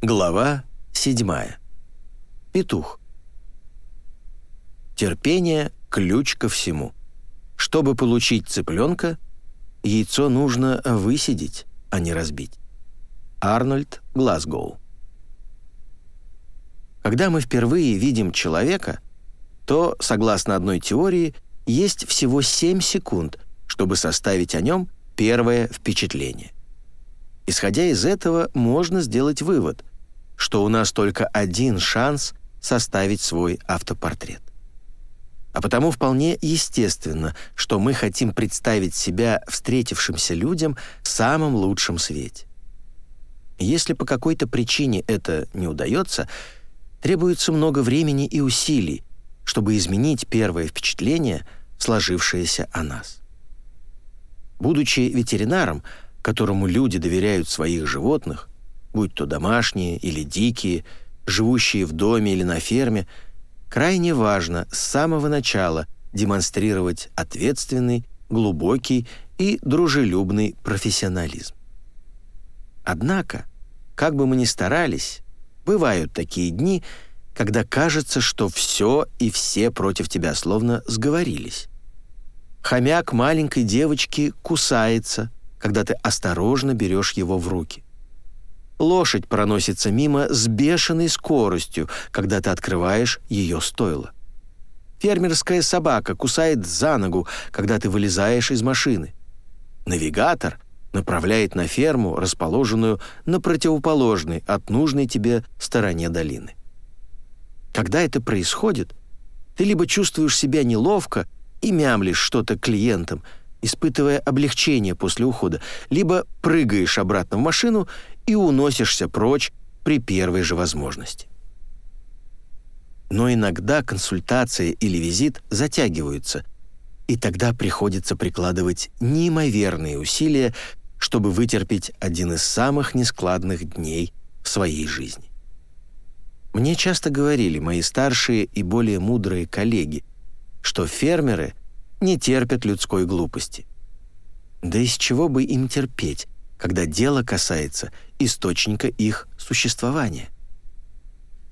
Глава 7. Петух. Терпение – ключ ко всему. Чтобы получить цыпленка, яйцо нужно высидеть, а не разбить. Арнольд Глазгоу. Когда мы впервые видим человека, то, согласно одной теории, есть всего 7 секунд, чтобы составить о нем первое впечатление. Исходя из этого, можно сделать вывод, что у нас только один шанс составить свой автопортрет. А потому вполне естественно, что мы хотим представить себя встретившимся людям в самом лучшем свете. Если по какой-то причине это не удается, требуется много времени и усилий, чтобы изменить первое впечатление, сложившееся о нас. Будучи ветеринаром, которому люди доверяют своих животных, будь то домашние или дикие, живущие в доме или на ферме, крайне важно с самого начала демонстрировать ответственный, глубокий и дружелюбный профессионализм. Однако, как бы мы ни старались, бывают такие дни, когда кажется, что все и все против тебя словно сговорились. Хомяк маленькой девочки кусается, когда ты осторожно берешь его в руки. Лошадь проносится мимо с бешеной скоростью, когда ты открываешь ее стойло. Фермерская собака кусает за ногу, когда ты вылезаешь из машины. Навигатор направляет на ферму, расположенную на противоположной от нужной тебе стороне долины. Когда это происходит, ты либо чувствуешь себя неловко и мямлишь что-то клиентам, испытывая облегчение после ухода, либо прыгаешь обратно в машину и уносишься прочь при первой же возможности. Но иногда консультация или визит затягиваются, и тогда приходится прикладывать неимоверные усилия, чтобы вытерпеть один из самых нескладных дней в своей жизни. Мне часто говорили мои старшие и более мудрые коллеги, что фермеры не терпят людской глупости. Да из чего бы им терпеть, когда дело касается источника их существования?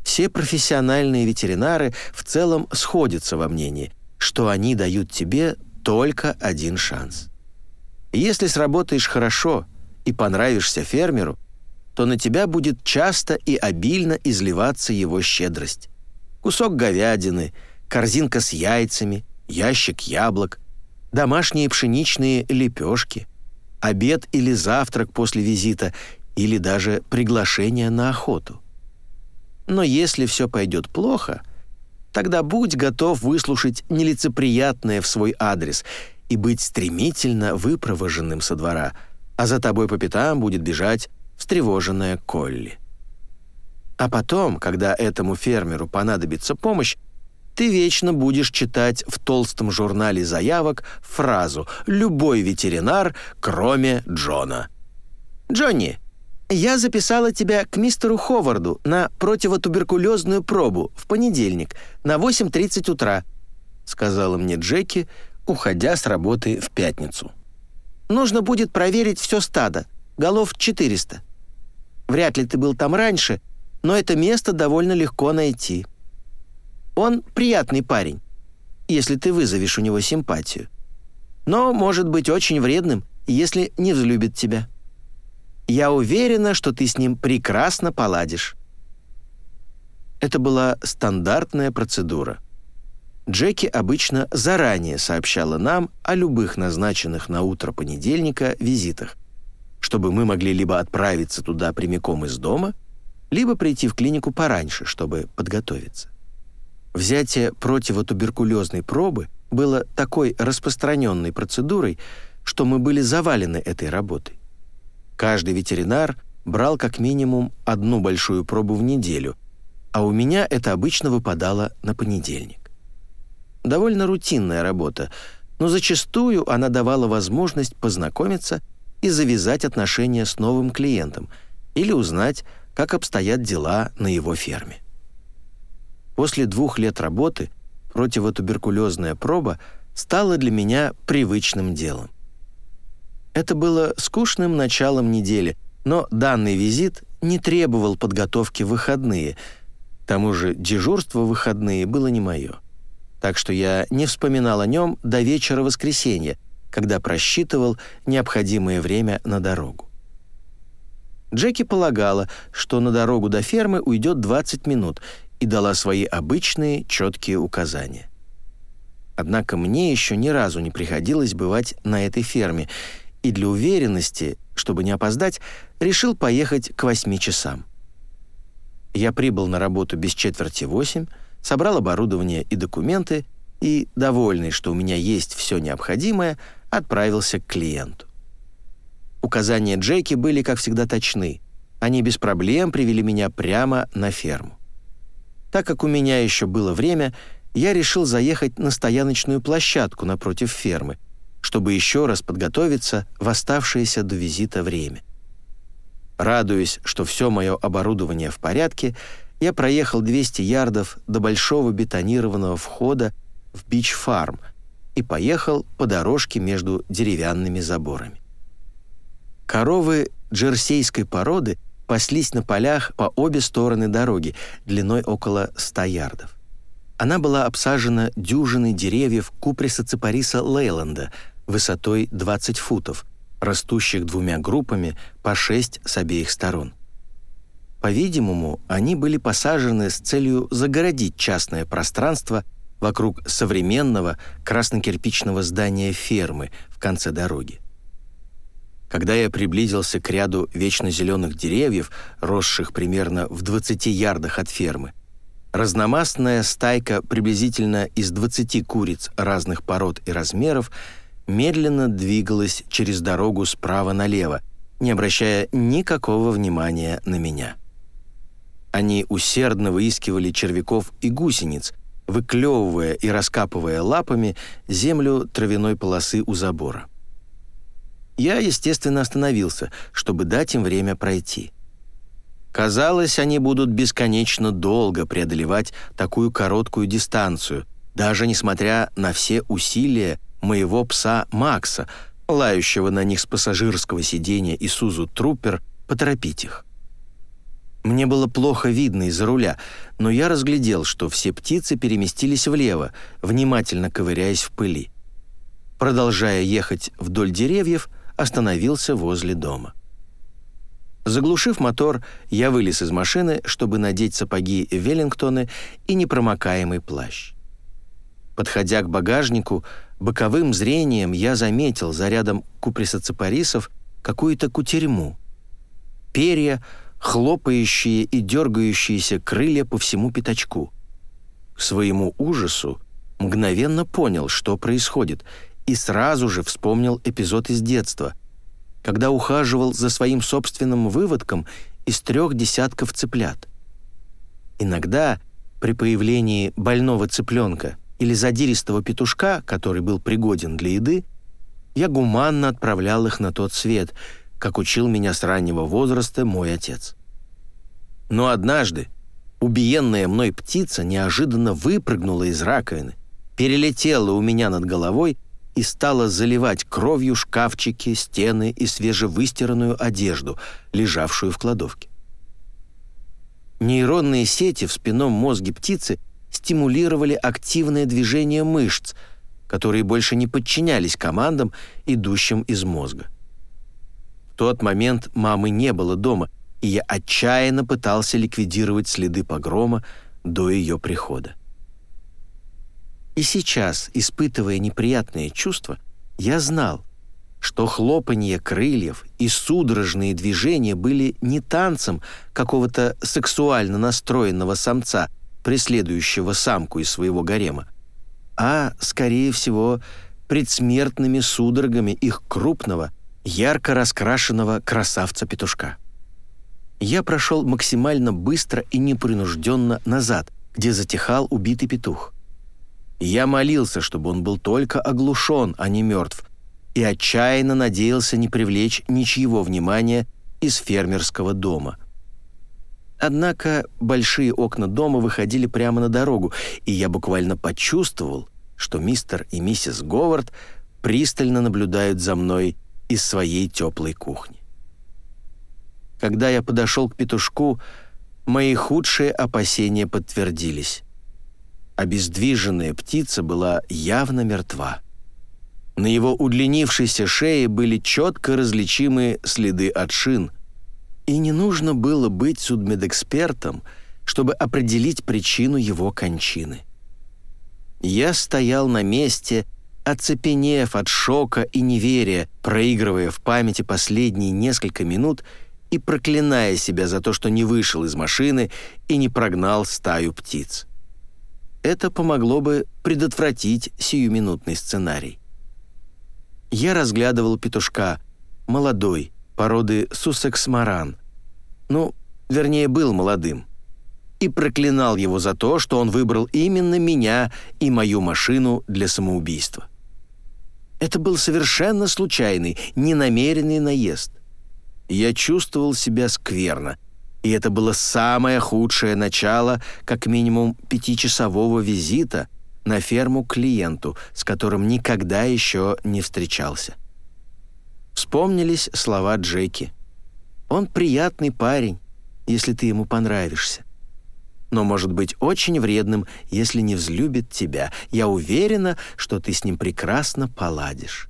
Все профессиональные ветеринары в целом сходятся во мнении, что они дают тебе только один шанс. Если сработаешь хорошо и понравишься фермеру, то на тебя будет часто и обильно изливаться его щедрость. Кусок говядины, корзинка с яйцами, ящик яблок, домашние пшеничные лепешки, обед или завтрак после визита или даже приглашение на охоту. Но если все пойдет плохо, тогда будь готов выслушать нелицеприятное в свой адрес и быть стремительно выпровоженным со двора, а за тобой по пятам будет бежать встревоженная Колли. А потом, когда этому фермеру понадобится помощь, ты вечно будешь читать в толстом журнале заявок фразу «любой ветеринар, кроме Джона». «Джонни, я записала тебя к мистеру Ховарду на противотуберкулезную пробу в понедельник на 8.30 утра», сказала мне Джеки, уходя с работы в пятницу. «Нужно будет проверить все стадо, голов 400. Вряд ли ты был там раньше, но это место довольно легко найти». Он приятный парень, если ты вызовешь у него симпатию. Но может быть очень вредным, если не взлюбит тебя. Я уверена, что ты с ним прекрасно поладишь». Это была стандартная процедура. Джеки обычно заранее сообщала нам о любых назначенных на утро понедельника визитах, чтобы мы могли либо отправиться туда прямиком из дома, либо прийти в клинику пораньше, чтобы подготовиться. Взятие противотуберкулезной пробы было такой распространенной процедурой, что мы были завалены этой работой. Каждый ветеринар брал как минимум одну большую пробу в неделю, а у меня это обычно выпадало на понедельник. Довольно рутинная работа, но зачастую она давала возможность познакомиться и завязать отношения с новым клиентом или узнать, как обстоят дела на его ферме. После двух лет работы противотуберкулезная проба стала для меня привычным делом. Это было скучным началом недели, но данный визит не требовал подготовки в выходные. К тому же дежурство в выходные было не мое. Так что я не вспоминал о нем до вечера воскресенья, когда просчитывал необходимое время на дорогу. Джеки полагала, что на дорогу до фермы уйдет 20 минут и дала свои обычные четкие указания. Однако мне еще ни разу не приходилось бывать на этой ферме, и для уверенности, чтобы не опоздать, решил поехать к 8 часам. Я прибыл на работу без четверти восемь, собрал оборудование и документы и, довольный, что у меня есть все необходимое, отправился к клиенту. Указания Джеки были, как всегда, точны. Они без проблем привели меня прямо на ферму. Так как у меня еще было время, я решил заехать на стояночную площадку напротив фермы, чтобы еще раз подготовиться в оставшееся до визита время. Радуясь, что все мое оборудование в порядке, я проехал 200 ярдов до большого бетонированного входа в Бич-фарм и поехал по дорожке между деревянными заборами. Коровы джерсейской породы паслись на полях по обе стороны дороги, длиной около 100 ярдов. Она была обсажена дюжиной деревьев куприса ципариса Лейланда высотой 20 футов, растущих двумя группами по 6 с обеих сторон. По-видимому, они были посажены с целью загородить частное пространство вокруг современного краснокирпичного здания фермы в конце дороги. Когда я приблизился к ряду вечно зеленых деревьев, росших примерно в 20 ярдах от фермы, разномастная стайка приблизительно из 20 куриц разных пород и размеров медленно двигалась через дорогу справа налево, не обращая никакого внимания на меня. Они усердно выискивали червяков и гусениц, выклевывая и раскапывая лапами землю травяной полосы у забора. Я, естественно, остановился, чтобы дать им время пройти. Казалось, они будут бесконечно долго преодолевать такую короткую дистанцию, даже несмотря на все усилия моего пса Макса, лающего на них с пассажирского сиденья Исузу Трупер, поторопить их. Мне было плохо видно из-за руля, но я разглядел, что все птицы переместились влево, внимательно ковыряясь в пыли. Продолжая ехать вдоль деревьев, остановился возле дома. Заглушив мотор, я вылез из машины, чтобы надеть сапоги Веллингтоны и непромокаемый плащ. Подходя к багажнику, боковым зрением я заметил за рядом куприсоцепарисов какую-то кутерьму. Перья, хлопающие и дергающиеся крылья по всему пятачку. К своему ужасу мгновенно понял, что происходит, и сразу же вспомнил эпизод из детства, когда ухаживал за своим собственным выводком из трех десятков цыплят. Иногда при появлении больного цыпленка или задиристого петушка, который был пригоден для еды, я гуманно отправлял их на тот свет, как учил меня с раннего возраста мой отец. Но однажды убиенная мной птица неожиданно выпрыгнула из раковины, перелетела у меня над головой и стала заливать кровью шкафчики, стены и свежевыстиранную одежду, лежавшую в кладовке. Нейронные сети в спинном мозге птицы стимулировали активное движение мышц, которые больше не подчинялись командам, идущим из мозга. В тот момент мамы не было дома, и я отчаянно пытался ликвидировать следы погрома до ее прихода. И сейчас, испытывая неприятные чувства, я знал, что хлопанье крыльев и судорожные движения были не танцем какого-то сексуально настроенного самца, преследующего самку из своего гарема, а, скорее всего, предсмертными судорогами их крупного, ярко раскрашенного красавца-петушка. Я прошел максимально быстро и непринужденно назад, где затихал убитый петух. Я молился, чтобы он был только оглушен, а не мертв, и отчаянно надеялся не привлечь ничьего внимания из фермерского дома. Однако большие окна дома выходили прямо на дорогу, и я буквально почувствовал, что мистер и миссис Говард пристально наблюдают за мной из своей теплой кухни. Когда я подошел к петушку, мои худшие опасения подтвердились. Обездвиженная птица была явно мертва. На его удлинившейся шее были четко различимые следы от шин, и не нужно было быть судмедэкспертом, чтобы определить причину его кончины. Я стоял на месте, оцепенев от шока и неверия, проигрывая в памяти последние несколько минут и проклиная себя за то, что не вышел из машины и не прогнал стаю птиц. Это помогло бы предотвратить сиюминутный сценарий. Я разглядывал петушка, молодой, породы Суссекс-Маран. Ну, вернее, был молодым. И проклинал его за то, что он выбрал именно меня и мою машину для самоубийства. Это был совершенно случайный, ненамеренный наезд. Я чувствовал себя скверно, и это было самое худшее начало, как минимум, пятичасового визита на ферму клиенту, с которым никогда еще не встречался. Вспомнились слова Джеки. «Он приятный парень, если ты ему понравишься. Но может быть очень вредным, если не взлюбит тебя. Я уверена, что ты с ним прекрасно поладишь».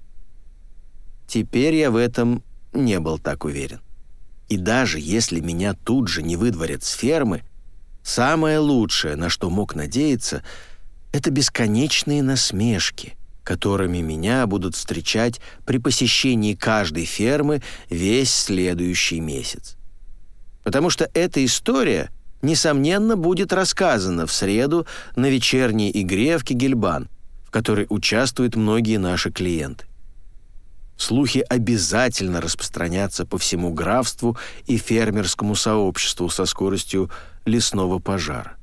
Теперь я в этом не был так уверен. И даже если меня тут же не выдворят с фермы, самое лучшее, на что мог надеяться, это бесконечные насмешки — которыми меня будут встречать при посещении каждой фермы весь следующий месяц. Потому что эта история, несомненно, будет рассказана в среду на вечерней игре в Кигельбан, в которой участвуют многие наши клиенты. Слухи обязательно распространятся по всему графству и фермерскому сообществу со скоростью лесного пожара.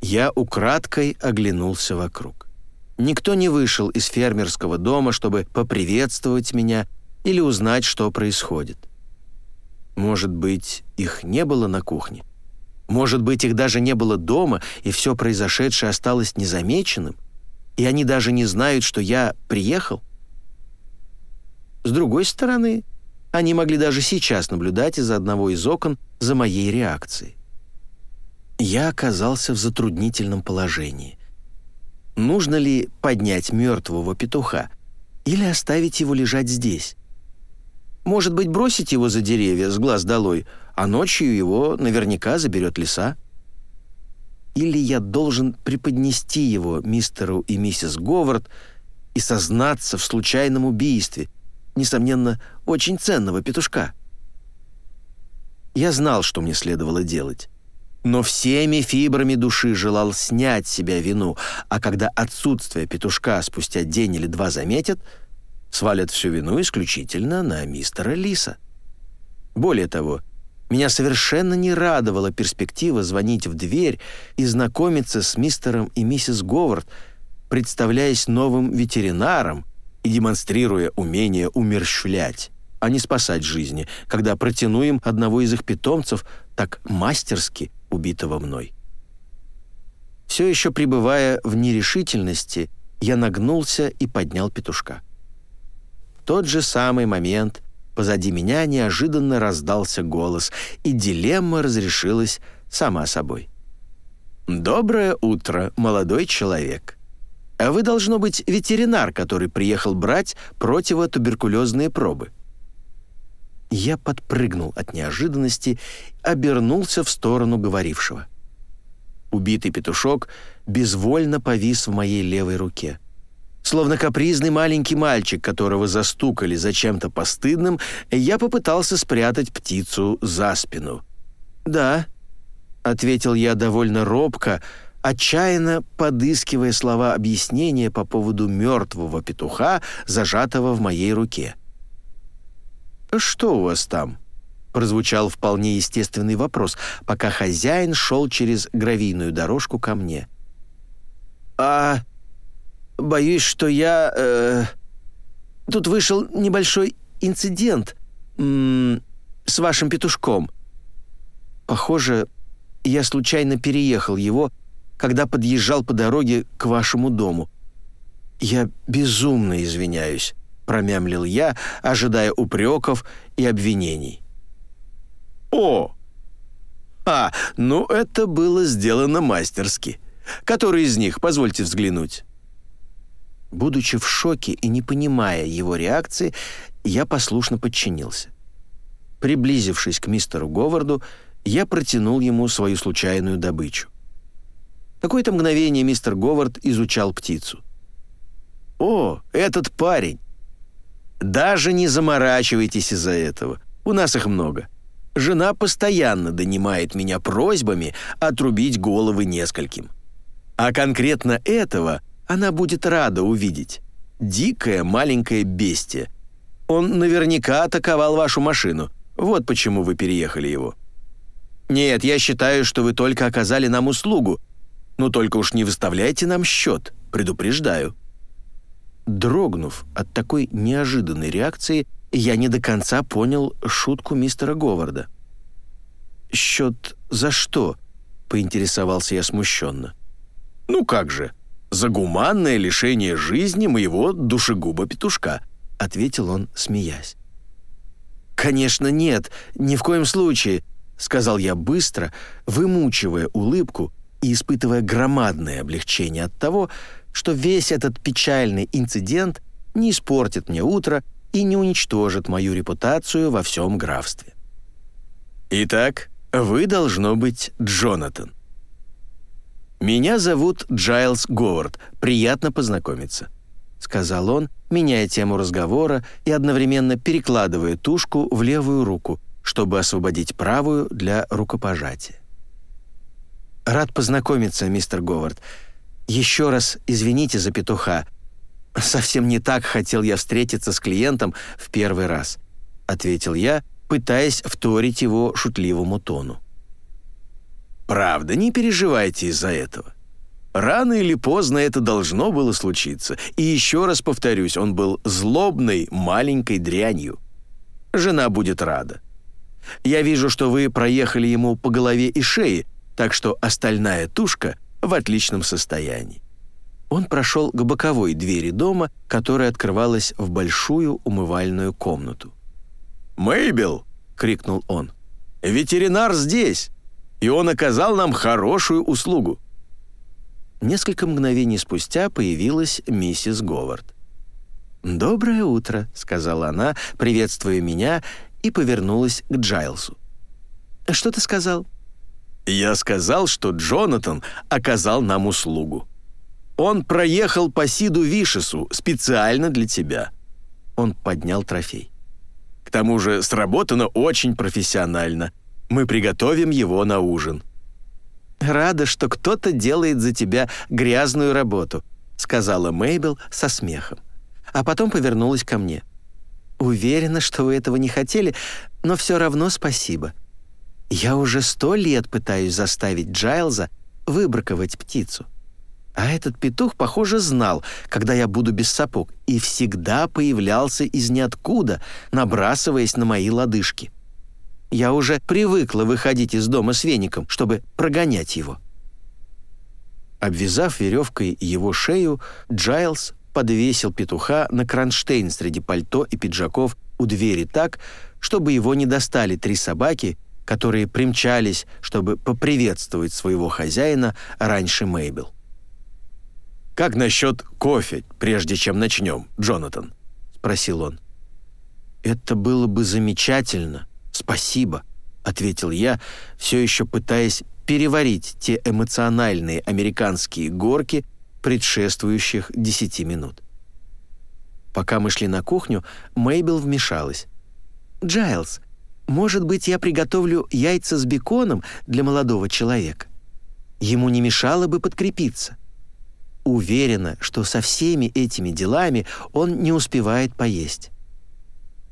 Я украдкой оглянулся вокруг. Никто не вышел из фермерского дома, чтобы поприветствовать меня или узнать, что происходит. Может быть, их не было на кухне? Может быть, их даже не было дома, и все произошедшее осталось незамеченным? И они даже не знают, что я приехал? С другой стороны, они могли даже сейчас наблюдать из одного из окон за моей реакцией. Я оказался в затруднительном положении нужно ли поднять мертвого петуха или оставить его лежать здесь. Может быть, бросить его за деревья с глаз долой, а ночью его наверняка заберет лиса? Или я должен преподнести его мистеру и миссис Говард и сознаться в случайном убийстве, несомненно, очень ценного петушка? Я знал, что мне следовало делать но всеми фибрами души желал снять с себя вину, а когда отсутствие петушка спустя день или два заметят, свалят всю вину исключительно на мистера Лиса. Более того, меня совершенно не радовала перспектива звонить в дверь и знакомиться с мистером и миссис Говард, представляясь новым ветеринаром и демонстрируя умение умерщвлять, а не спасать жизни, когда протяну им одного из их питомцев так мастерски – убитого мной. Все еще пребывая в нерешительности, я нагнулся и поднял петушка. В тот же самый момент позади меня неожиданно раздался голос, и дилемма разрешилась сама собой. «Доброе утро, молодой человек. А вы, должно быть, ветеринар, который приехал брать противотуберкулезные пробы». Я подпрыгнул от неожиданности, обернулся в сторону говорившего. Убитый петушок безвольно повис в моей левой руке. Словно капризный маленький мальчик, которого застукали за чем-то постыдным, я попытался спрятать птицу за спину. «Да», — ответил я довольно робко, отчаянно подыскивая слова объяснения по поводу мертвого петуха, зажатого в моей руке. «Что у вас там?» прозвучал вполне естественный вопрос, пока хозяин шел через гравийную дорожку ко мне. «А... боюсь, что я... Э, тут вышел небольшой инцидент м -м, с вашим петушком. Похоже, я случайно переехал его, когда подъезжал по дороге к вашему дому. Я безумно извиняюсь». — промямлил я, ожидая упреков и обвинений. «О! А, ну это было сделано мастерски. Который из них, позвольте взглянуть?» Будучи в шоке и не понимая его реакции, я послушно подчинился. Приблизившись к мистеру Говарду, я протянул ему свою случайную добычу. Какое-то мгновение мистер Говард изучал птицу. «О, этот парень! Даже не заморачивайтесь из-за этого. У нас их много. Жена постоянно донимает меня просьбами отрубить головы нескольким. А конкретно этого она будет рада увидеть. Дикое маленькое бестие. Он наверняка атаковал вашу машину. Вот почему вы переехали его. Нет, я считаю, что вы только оказали нам услугу. Но только уж не выставляйте нам счет, предупреждаю. Дрогнув от такой неожиданной реакции, я не до конца понял шутку мистера Говарда. «Счет за что?» — поинтересовался я смущенно. «Ну как же, за гуманное лишение жизни моего душегуба-петушка», — ответил он, смеясь. «Конечно нет, ни в коем случае», — сказал я быстро, вымучивая улыбку и испытывая громадное облегчение от того, что весь этот печальный инцидент не испортит мне утро и не уничтожит мою репутацию во всем графстве. «Итак, вы должно быть Джонатан». «Меня зовут Джайлз Говард. Приятно познакомиться», — сказал он, меняя тему разговора и одновременно перекладывая тушку в левую руку, чтобы освободить правую для рукопожатия. «Рад познакомиться, мистер Говард. Еще раз извините за петуха. Совсем не так хотел я встретиться с клиентом в первый раз», — ответил я, пытаясь вторить его шутливому тону. «Правда, не переживайте из-за этого. Рано или поздно это должно было случиться. И еще раз повторюсь, он был злобной маленькой дрянью. Жена будет рада. Я вижу, что вы проехали ему по голове и шее, так что остальная тушка в отличном состоянии. Он прошел к боковой двери дома, которая открывалась в большую умывальную комнату. «Мэйбел!» — крикнул он. «Ветеринар здесь, и он оказал нам хорошую услугу». Несколько мгновений спустя появилась миссис Говард. «Доброе утро», — сказала она, приветствуя меня, и повернулась к Джайлсу. «Что ты сказал?» «Я сказал, что Джонатан оказал нам услугу. Он проехал по Сиду Вишесу специально для тебя». Он поднял трофей. «К тому же сработано очень профессионально. Мы приготовим его на ужин». «Рада, что кто-то делает за тебя грязную работу», сказала Мейбл со смехом. А потом повернулась ко мне. «Уверена, что вы этого не хотели, но все равно спасибо. Я уже сто лет пытаюсь заставить Джайлза выбраковать птицу. А этот петух, похоже, знал, когда я буду без сапог, и всегда появлялся из ниоткуда, набрасываясь на мои лодыжки. Я уже привыкла выходить из дома с веником, чтобы прогонять его. Обвязав веревкой его шею, Джайлз подвесил петуха на кронштейн среди пальто и пиджаков у двери так, чтобы его не достали три собаки, которые примчались, чтобы поприветствовать своего хозяина раньше Мейбл. «Как насчет кофе, прежде чем начнем, Джонатан?» — спросил он. «Это было бы замечательно», «Спасибо», — ответил я, все еще пытаясь переварить те эмоциональные американские горки предшествующих десяти минут. Пока мы шли на кухню, Мейбл вмешалась. «Джайлз, может быть, я приготовлю яйца с беконом для молодого человека? Ему не мешало бы подкрепиться. Уверена, что со всеми этими делами он не успевает поесть».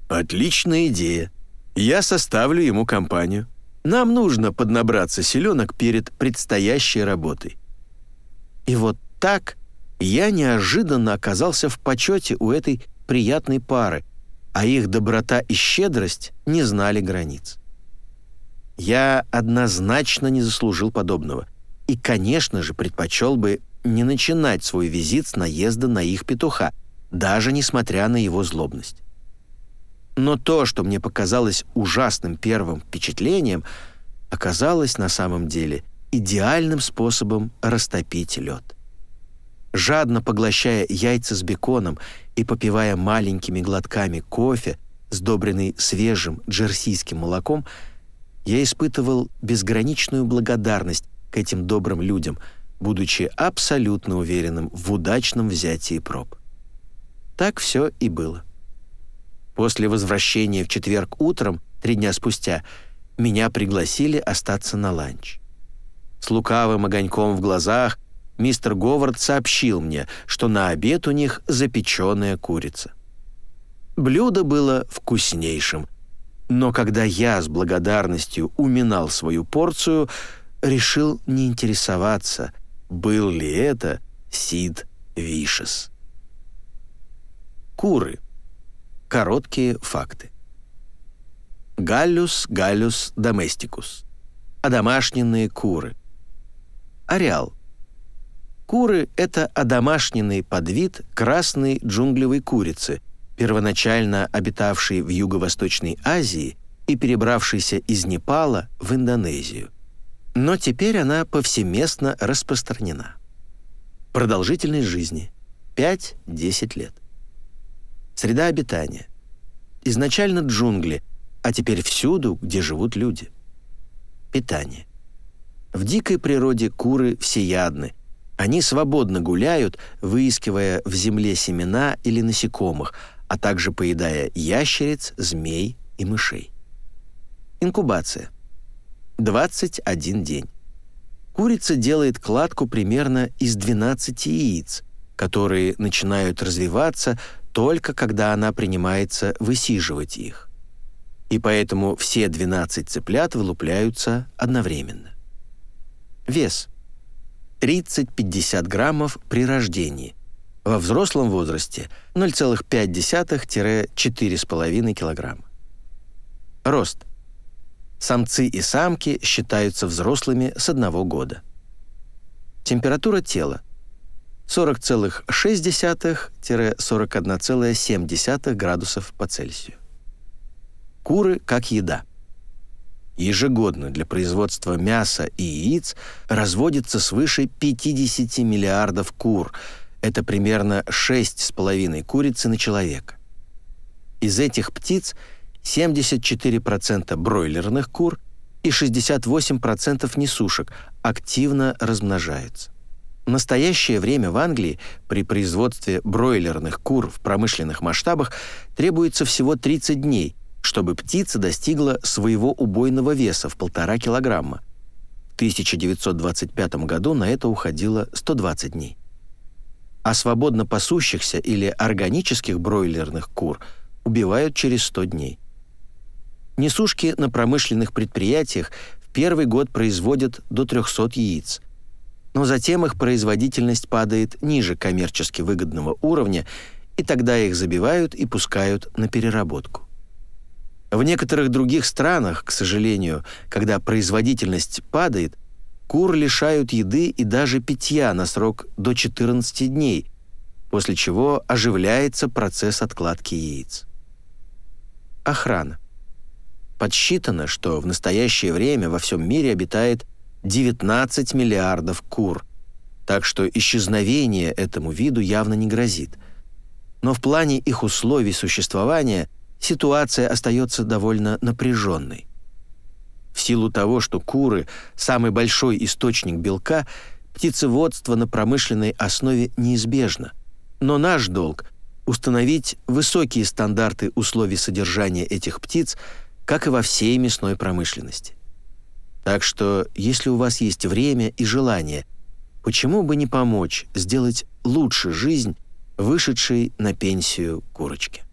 «Отличная идея», я составлю ему компанию. Нам нужно поднабраться селенок перед предстоящей работой. И вот так я неожиданно оказался в почете у этой приятной пары, а их доброта и щедрость не знали границ. Я однозначно не заслужил подобного и, конечно же, предпочел бы не начинать свой визит с наезда на их петуха, даже несмотря на его злобность. Но то, что мне показалось ужасным первым впечатлением, оказалось на самом деле идеальным способом растопить лед. Жадно поглощая яйца с беконом и попивая маленькими глотками кофе, сдобренный свежим джерсийским молоком, я испытывал безграничную благодарность к этим добрым людям, будучи абсолютно уверенным в удачном взятии проб. Так все и было. После возвращения в четверг утром, три дня спустя, меня пригласили остаться на ланч. С лукавым огоньком в глазах мистер Говард сообщил мне, что на обед у них запеченная курица. Блюдо было вкуснейшим, но когда я с благодарностью уминал свою порцию, решил не интересоваться, был ли это Сид Вишес. Куры. Короткие факты. Галлюс галлюс доместикус. Одомашненные куры. Ареал. Куры — это одомашненный подвид красной джунглевой курицы, первоначально обитавшей в Юго-Восточной Азии и перебравшейся из Непала в Индонезию. Но теперь она повсеместно распространена. Продолжительность жизни — 5-10 лет. Среда обитания. Изначально джунгли, а теперь всюду, где живут люди. Питание. В дикой природе куры всеядны. Они свободно гуляют, выискивая в земле семена или насекомых, а также поедая ящериц, змей и мышей. Инкубация. 21 день. Курица делает кладку примерно из 12 яиц, которые начинают развиваться только когда она принимается высиживать их. И поэтому все 12 цыплят вылупляются одновременно. Вес. 30-50 граммов при рождении. Во взрослом возрасте 0,5-4,5 килограмма. Рост. Самцы и самки считаются взрослыми с одного года. Температура тела – 40,6-41,7 градусов по Цельсию. Куры как еда. Ежегодно для производства мяса и яиц разводится свыше 50 миллиардов кур. Это примерно 6,5 курицы на человека. Из этих птиц 74% бройлерных кур и 68% несушек активно размножаются. В настоящее время в Англии при производстве бройлерных кур в промышленных масштабах требуется всего 30 дней, чтобы птица достигла своего убойного веса в полтора килограмма. В 1925 году на это уходило 120 дней. А свободно пасущихся или органических бройлерных кур убивают через 100 дней. Несушки на промышленных предприятиях в первый год производят до 300 яиц – но затем их производительность падает ниже коммерчески выгодного уровня, и тогда их забивают и пускают на переработку. В некоторых других странах, к сожалению, когда производительность падает, кур лишают еды и даже питья на срок до 14 дней, после чего оживляется процесс откладки яиц. Охрана. Подсчитано, что в настоящее время во всем мире обитает 19 миллиардов кур, так что исчезновение этому виду явно не грозит. Но в плане их условий существования ситуация остается довольно напряженной. В силу того, что куры – самый большой источник белка, птицеводство на промышленной основе неизбежно. Но наш долг – установить высокие стандарты условий содержания этих птиц, как и во всей мясной промышленности. Так что, если у вас есть время и желание, почему бы не помочь сделать лучше жизнь вышедшей на пенсию курочки?